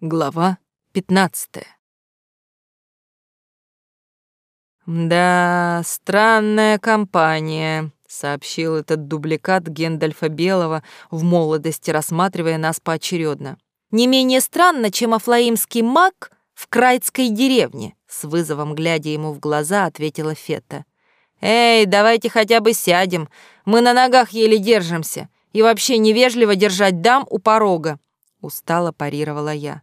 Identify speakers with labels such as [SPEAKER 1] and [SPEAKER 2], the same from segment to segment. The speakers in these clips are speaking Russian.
[SPEAKER 1] Глава 15 «Да, странная компания», — сообщил этот дубликат Гендальфа Белого в молодости, рассматривая нас поочередно. «Не менее странно, чем афлаимский маг в крайцкой деревне», — с вызовом глядя ему в глаза, ответила Фета. «Эй, давайте хотя бы сядем, мы на ногах еле держимся, и вообще невежливо держать дам у порога», — устало парировала я.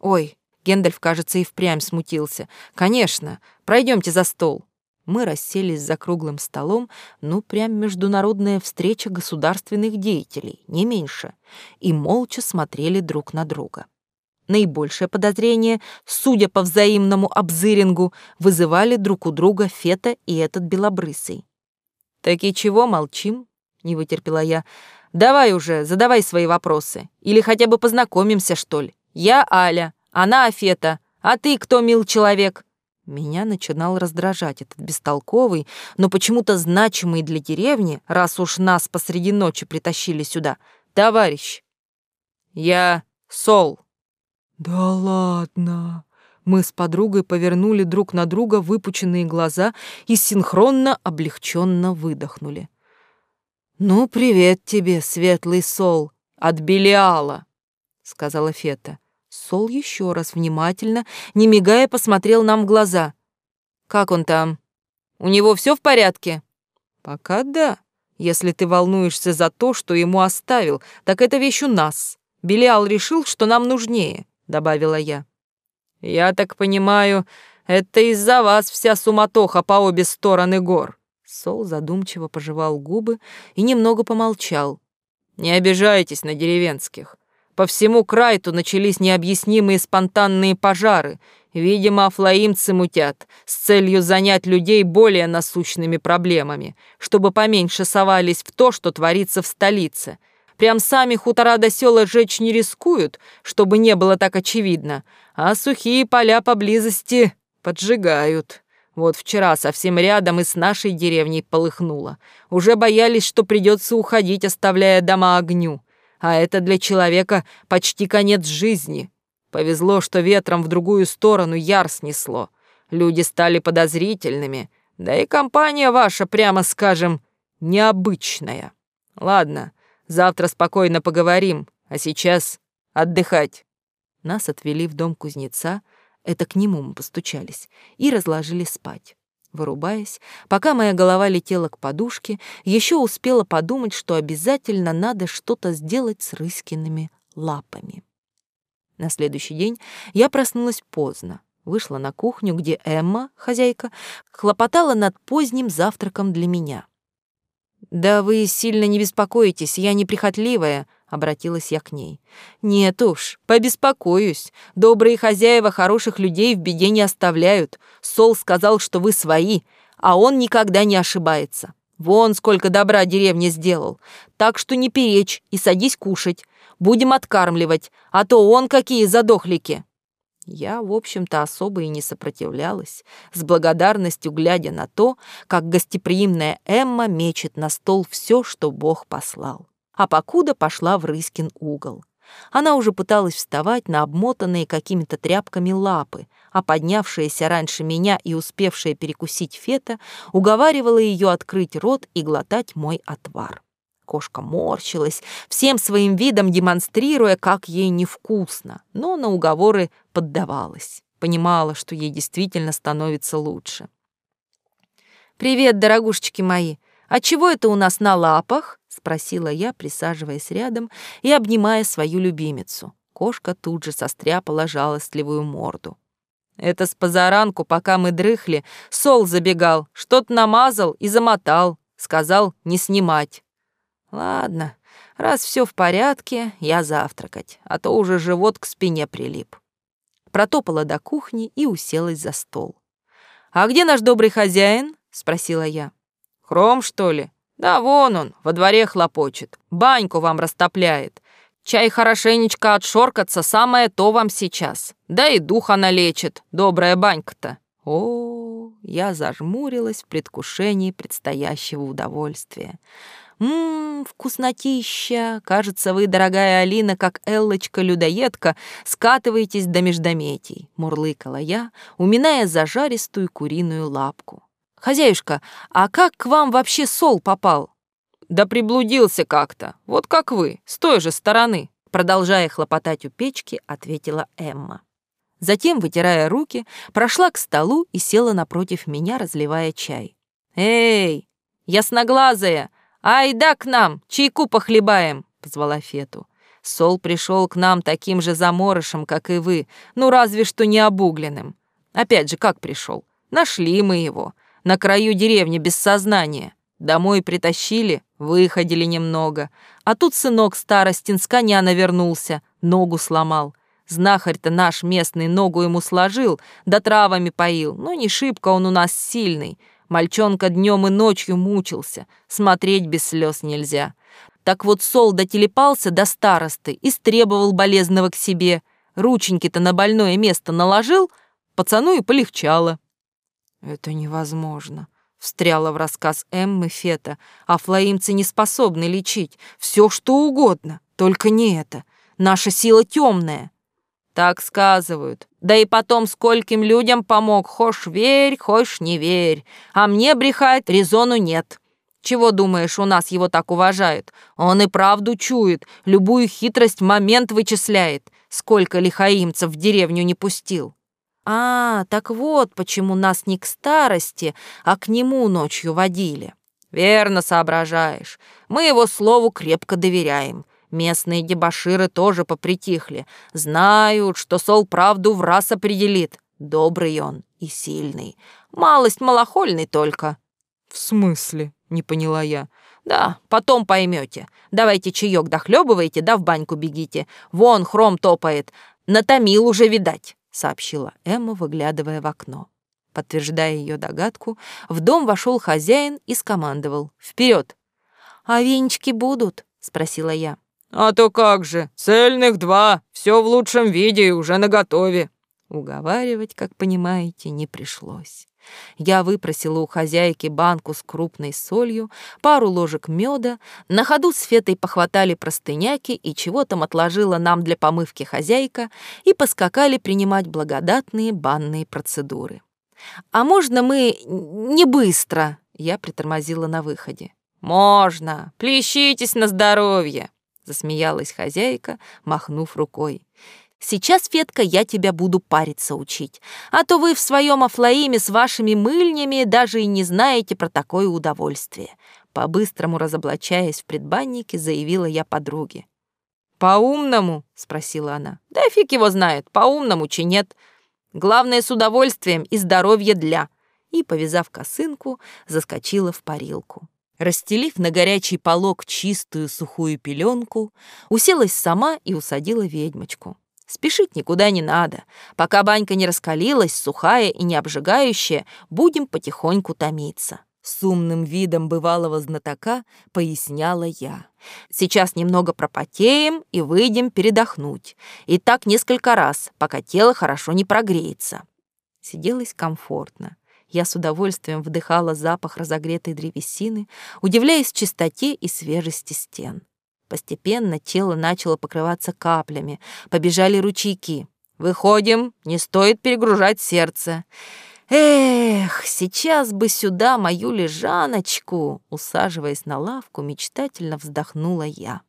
[SPEAKER 1] Ой, Гендальф, кажется, и впрямь смутился. Конечно, пройдемте за стол. Мы расселись за круглым столом, ну, прям международная встреча государственных деятелей, не меньше, и молча смотрели друг на друга. Наибольшее подозрение, судя по взаимному обзырингу, вызывали друг у друга Фета и этот белобрысый. «Так и чего молчим?» — не вытерпела я. «Давай уже, задавай свои вопросы. Или хотя бы познакомимся, что ли?» Я Аля, она Афета, а ты кто, мил человек?» Меня начинал раздражать этот бестолковый, но почему-то значимый для деревни, раз уж нас посреди ночи притащили сюда, товарищ. Я Сол. Да ладно. Мы с подругой повернули друг на друга выпученные глаза и синхронно облегченно выдохнули. «Ну, привет тебе, светлый Сол, от Белиала», — сказала Фета. Сол еще раз внимательно, не мигая, посмотрел нам в глаза. «Как он там? У него все в порядке?» «Пока да. Если ты волнуешься за то, что ему оставил, так это вещь у нас. Белиал решил, что нам нужнее», — добавила я. «Я так понимаю, это из-за вас вся суматоха по обе стороны гор». Сол задумчиво пожевал губы и немного помолчал. «Не обижайтесь на деревенских. По всему Крайту начались необъяснимые спонтанные пожары. Видимо, афлаимцы мутят с целью занять людей более насущными проблемами, чтобы поменьше совались в то, что творится в столице. Прям сами хутора до села жечь не рискуют, чтобы не было так очевидно, а сухие поля поблизости поджигают. Вот вчера совсем рядом и с нашей деревней полыхнуло. Уже боялись, что придется уходить, оставляя дома огню а это для человека почти конец жизни. Повезло, что ветром в другую сторону яр снесло. Люди стали подозрительными, да и компания ваша, прямо скажем, необычная. Ладно, завтра спокойно поговорим, а сейчас отдыхать. Нас отвели в дом кузнеца, это к нему мы постучались, и разложили спать. Вырубаясь, пока моя голова летела к подушке, еще успела подумать, что обязательно надо что-то сделать с Рыскиными лапами. На следующий день я проснулась поздно, вышла на кухню, где Эмма, хозяйка, хлопотала над поздним завтраком для меня. «Да вы сильно не беспокойтесь, я неприхотливая», Обратилась я к ней. «Нет уж, побеспокоюсь. Добрые хозяева хороших людей в беде не оставляют. Сол сказал, что вы свои, а он никогда не ошибается. Вон сколько добра деревне сделал. Так что не перечь и садись кушать. Будем откармливать, а то он какие задохлики». Я, в общем-то, особо и не сопротивлялась, с благодарностью глядя на то, как гостеприимная Эмма мечет на стол все, что Бог послал а покуда пошла в Рыскин угол. Она уже пыталась вставать на обмотанные какими-то тряпками лапы, а поднявшаяся раньше меня и успевшая перекусить фета уговаривала ее открыть рот и глотать мой отвар. Кошка морщилась, всем своим видом демонстрируя, как ей невкусно, но на уговоры поддавалась, понимала, что ей действительно становится лучше. «Привет, дорогушечки мои! А чего это у нас на лапах?» спросила я, присаживаясь рядом и обнимая свою любимицу. Кошка тут же состряпала жалостливую морду. Это с позаранку, пока мы дрыхли, Сол забегал, что-то намазал и замотал, сказал не снимать. Ладно, раз все в порядке, я завтракать, а то уже живот к спине прилип. Протопала до кухни и уселась за стол. «А где наш добрый хозяин?» — спросила я. «Хром, что ли?» Да вон он, во дворе хлопочет, баньку вам растопляет. Чай хорошенечко отшоркаться, самое то вам сейчас. Да и дух она лечит, добрая банька-то. О, я зажмурилась в предвкушении предстоящего удовольствия. Ммм, вкуснотища. Кажется, вы, дорогая Алина, как Эллочка-людоедка, скатываетесь до междометий, мурлыкала я, уминая зажаристую куриную лапку. Хозяюшка, а как к вам вообще сол попал? Да приблудился как-то, вот как вы, с той же стороны. Продолжая хлопотать у печки, ответила Эмма. Затем, вытирая руки, прошла к столу и села напротив меня, разливая чай. «Эй, ясноглазая, айда к нам, чайку похлебаем!» — позвала Фету. Сол пришел к нам таким же заморышем, как и вы, ну разве что не обугленным. Опять же, как пришел? Нашли мы его. На краю деревни без сознания. Домой притащили, выходили немного. А тут сынок старостин с коня навернулся, ногу сломал. Знахарь-то наш местный ногу ему сложил, да травами поил, но не шибко он у нас сильный. Мальчонка днем и ночью мучился, смотреть без слез нельзя. Так вот Сол дотелепался до старосты и стребовал болезного к себе. Рученьки-то на больное место наложил, пацану и полегчало. «Это невозможно», — встряла в рассказ Эммы Фета. «А флоимцы не способны лечить. Все, что угодно, только не это. Наша сила темная». Так сказывают. Да и потом скольким людям помог, хошь верь, хошь не верь. А мне брехать резону нет. Чего думаешь, у нас его так уважают? Он и правду чует, любую хитрость момент вычисляет. Сколько лихаимцев в деревню не пустил. А, так вот, почему нас не к старости, а к нему ночью водили. Верно соображаешь. Мы его слову крепко доверяем. Местные дебоширы тоже попритихли. Знают, что Сол правду в раз определит. Добрый он и сильный. Малость малохольный только. В смысле? Не поняла я. Да, потом поймете. Давайте чаек дохлебывайте, да в баньку бегите. Вон хром топает. Натомил уже видать, сообщила Эмма, выглядывая в окно. Подтверждая ее догадку, в дом вошел хозяин и скомандовал. Вперед! «А венчики будут?» — спросила я. «А то как же, цельных два, все в лучшем виде и уже наготове». Уговаривать, как понимаете, не пришлось. Я выпросила у хозяйки банку с крупной солью, пару ложек меда, на ходу с Фетой похватали простыняки и чего там отложила нам для помывки хозяйка и поскакали принимать благодатные банные процедуры. «А можно мы не быстро?» Я притормозила на выходе. «Можно! Плещитесь на здоровье!» Засмеялась хозяйка, махнув рукой. Сейчас, Фетка, я тебя буду париться учить, а то вы в своем Афлаиме с вашими мыльнями даже и не знаете про такое удовольствие. По-быстрому разоблачаясь в предбаннике, заявила я подруге. «По-умному?» — спросила она. «Да фиг его знает, по-умному чи нет. Главное, с удовольствием и здоровье для». И, повязав косынку, заскочила в парилку. Расстелив на горячий полог чистую сухую пеленку, уселась сама и усадила ведьмочку. Спешить никуда не надо. Пока банька не раскалилась, сухая и не обжигающая, будем потихоньку томиться. С умным видом бывалого знатока поясняла я. Сейчас немного пропотеем и выйдем передохнуть. И так несколько раз, пока тело хорошо не прогреется. Сиделось комфортно. Я с удовольствием вдыхала запах разогретой древесины, удивляясь чистоте и свежести стен. Постепенно тело начало покрываться каплями, побежали ручейки. «Выходим, не стоит перегружать сердце». «Эх, сейчас бы сюда мою лежаночку!» Усаживаясь на лавку, мечтательно вздохнула я.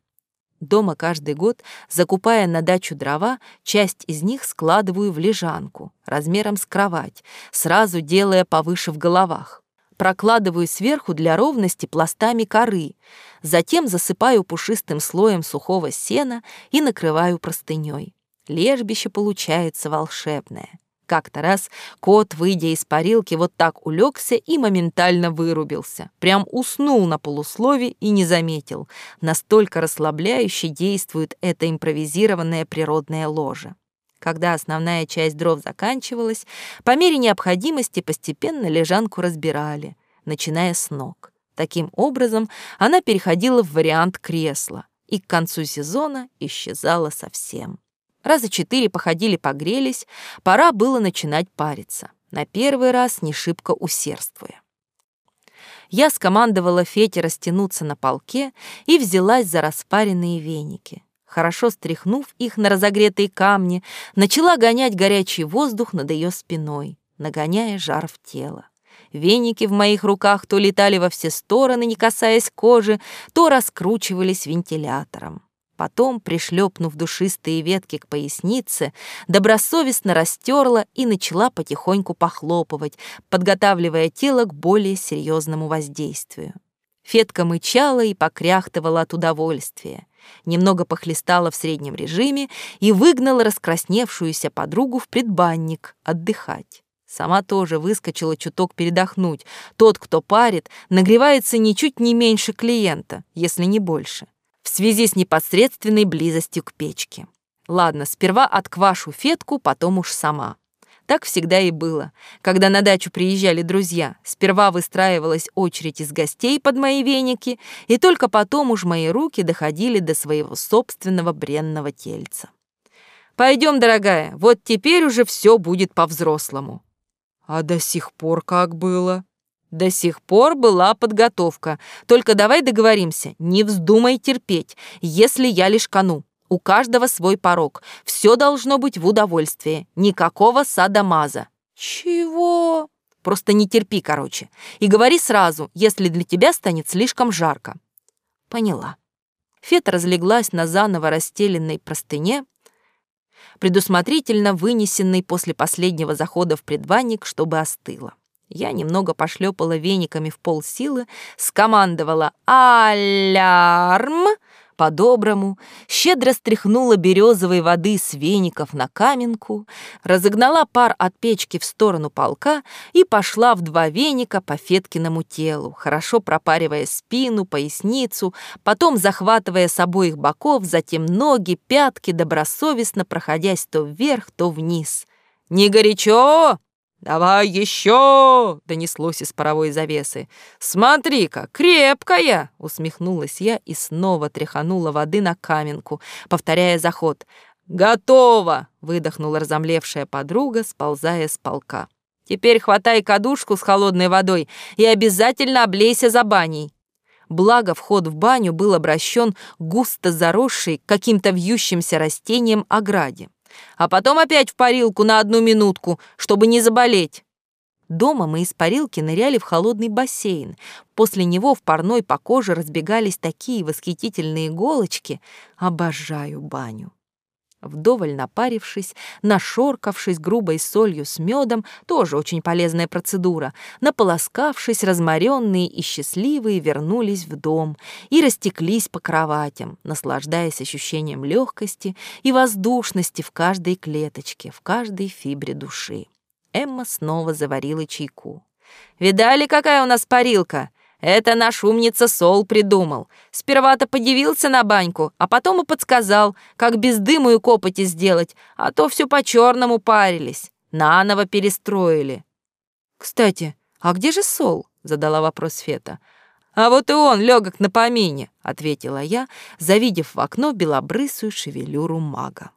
[SPEAKER 1] Дома каждый год, закупая на дачу дрова, часть из них складываю в лежанку, размером с кровать, сразу делая повыше в головах. Прокладываю сверху для ровности пластами коры, затем засыпаю пушистым слоем сухого сена и накрываю простыней. Лежбище получается волшебное. Как-то раз кот, выйдя из парилки, вот так улегся и моментально вырубился. Прям уснул на полуслове и не заметил. Настолько расслабляюще действует это импровизированное природное ложе. Когда основная часть дров заканчивалась, по мере необходимости постепенно лежанку разбирали, начиная с ног. Таким образом, она переходила в вариант кресла и к концу сезона исчезала совсем. Раза четыре походили, погрелись, пора было начинать париться. На первый раз не шибко усердствуя. Я скомандовала Фете растянуться на полке и взялась за распаренные веники. Хорошо стряхнув их на разогретые камни, начала гонять горячий воздух над ее спиной, нагоняя жар в тело. Веники в моих руках то летали во все стороны, не касаясь кожи, то раскручивались вентилятором. Потом, пришлепнув душистые ветки к пояснице, добросовестно растерла и начала потихоньку похлопывать, подготавливая тело к более серьезному воздействию. Фетка мычала и покряхтывала от удовольствия. Немного похлестала в среднем режиме и выгнала раскрасневшуюся подругу в предбанник отдыхать. Сама тоже выскочила чуток передохнуть. Тот, кто парит, нагревается ничуть не меньше клиента, если не больше в связи с непосредственной близостью к печке. Ладно, сперва отквашу Фетку, потом уж сама. Так всегда и было. Когда на дачу приезжали друзья, сперва выстраивалась очередь из гостей под мои веники, и только потом уж мои руки доходили до своего собственного бренного тельца. «Пойдем, дорогая, вот теперь уже все будет по-взрослому». «А до сих пор как было?» До сих пор была подготовка. Только давай договоримся, не вздумай терпеть, если я лишь кону. У каждого свой порог. Все должно быть в удовольствие. Никакого садомаза. Чего? Просто не терпи, короче. И говори сразу, если для тебя станет слишком жарко. Поняла. Фета разлеглась на заново расстеленной простыне, предусмотрительно вынесенной после последнего захода в предбанник, чтобы остыла. Я немного пошлепала вениками в полсилы, скомандовала «Алярм!» по-доброму, щедро стряхнула березовой воды с веников на каменку, разогнала пар от печки в сторону полка и пошла в два веника по Феткиному телу, хорошо пропаривая спину, поясницу, потом захватывая с обоих боков, затем ноги, пятки, добросовестно проходясь то вверх, то вниз. «Не горячо!» «Давай еще!» — донеслось из паровой завесы. «Смотри-ка, крепкая!» — усмехнулась я и снова тряханула воды на каменку, повторяя заход. «Готово!» — выдохнула разомлевшая подруга, сползая с полка. «Теперь хватай кадушку с холодной водой и обязательно облейся за баней!» Благо, вход в баню был обращен густо заросшей каким-то вьющимся растением ограде а потом опять в парилку на одну минутку, чтобы не заболеть. Дома мы из парилки ныряли в холодный бассейн. После него в парной по коже разбегались такие восхитительные иголочки. Обожаю баню. Вдоволь напарившись, нашоркавшись грубой солью с медом, тоже очень полезная процедура, наполоскавшись, разморенные и счастливые вернулись в дом и растеклись по кроватям, наслаждаясь ощущением легкости и воздушности в каждой клеточке, в каждой фибре души. Эмма снова заварила чайку. «Видали, какая у нас парилка? Это наш умница Сол придумал. Сперва-то подивился на баньку, а потом и подсказал, как без дыму и копоти сделать, а то все по-черному парились. Наново перестроили. «Кстати, а где же Сол?» — задала вопрос Фета. «А вот и он, легок на помине», — ответила я, завидев в окно белобрысую шевелюру мага.